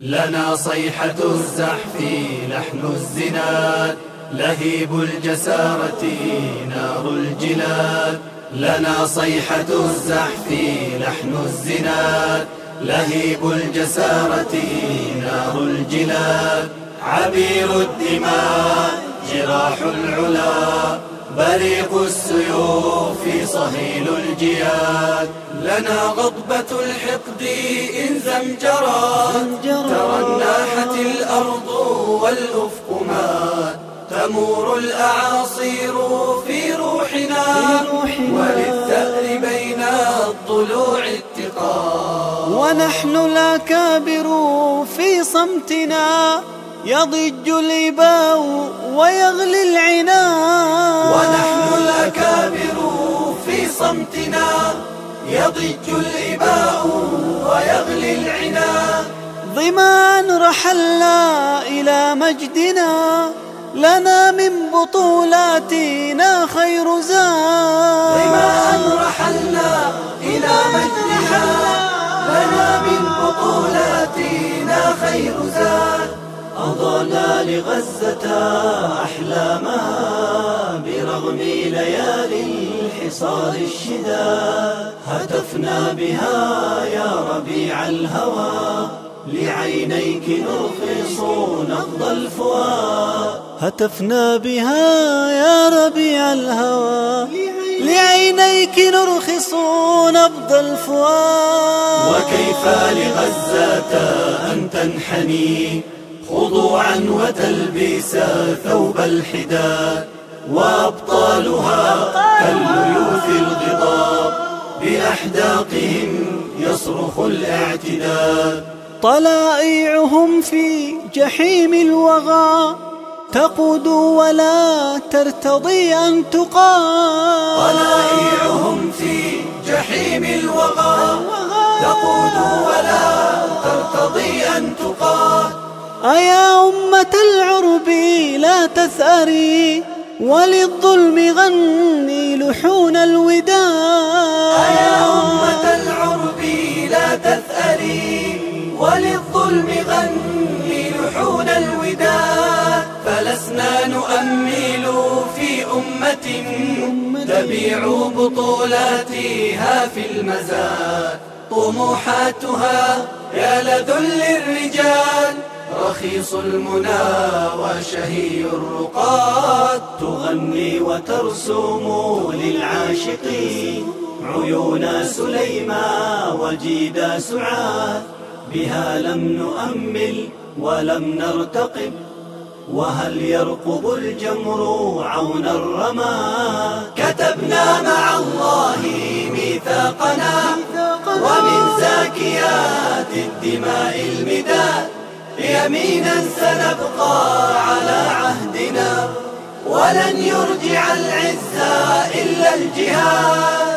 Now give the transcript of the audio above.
لنا صيحة الزحف لحن الزناد لهيب الجسارة نار الجلاد. لنا صيحة الزحف لحن الزناد لهيب الجسارة نار الجلاد. عبير الدماء جراح العلا بريق السيوف صهيل الجياد. لنا غضبة الحقد إن زمجرت ترناحت الأرض والأفق مات تمور الأعاصير في روحنا. وللثأر بين الضلوع اتقاد ونحن الأكابر في صمتنا. يضج الإباء ويغلي العناد ونحن الأكابر في صمتنا. يضج الإباء ويغلي العناد ظمان رحلنا إلى مجدنا لنا من بطولاتنا خير زاد. ظمان رحلنا إلى مجدنا لنا من بطولاتنا خير زاد. أضعنا لغزة أحلامها برغم ليالي الحصار الشداد هتفنا بها يا ربيع الهوى. لعينيك نرخص نبض الفؤاد هتفنا بها يا ربيع الهوى. لعينيك نرخص نبض الفؤاد وكيف لغزة أن تنحني خضوعا وتلبس ثوب الحداد وأبطالها بأحداقهم يصرخ الاعتداد طلائعهم في جحيم الوغى تقود ولا ترتضي أن تقاد طلائعهم في جحيم الوغى تقود ولا ترتضي أن تقاد أيا أمة العرب لا تثأري. وللظلم غني لحون الوداد أيا أمة العرب لا تثأري وللظلم غني لحون الوداد فلسنا نؤمل في أمة تبيع بطولاتها في المزاد. طموحاتها يا لذل الرجال رخيص المنى وشهي الرقاد تغني وترسم للعاشقين عيون سليما وجيدا سعاد بها لم نؤمل ولم نرتقب وهل يرقب الجمر عون الرماد كتبنا مع الله ميثاقنا ومن زاكيات الدماء المداد يمينا سنبقى على عهدنا ولن يرجع العز إلا الجهاد.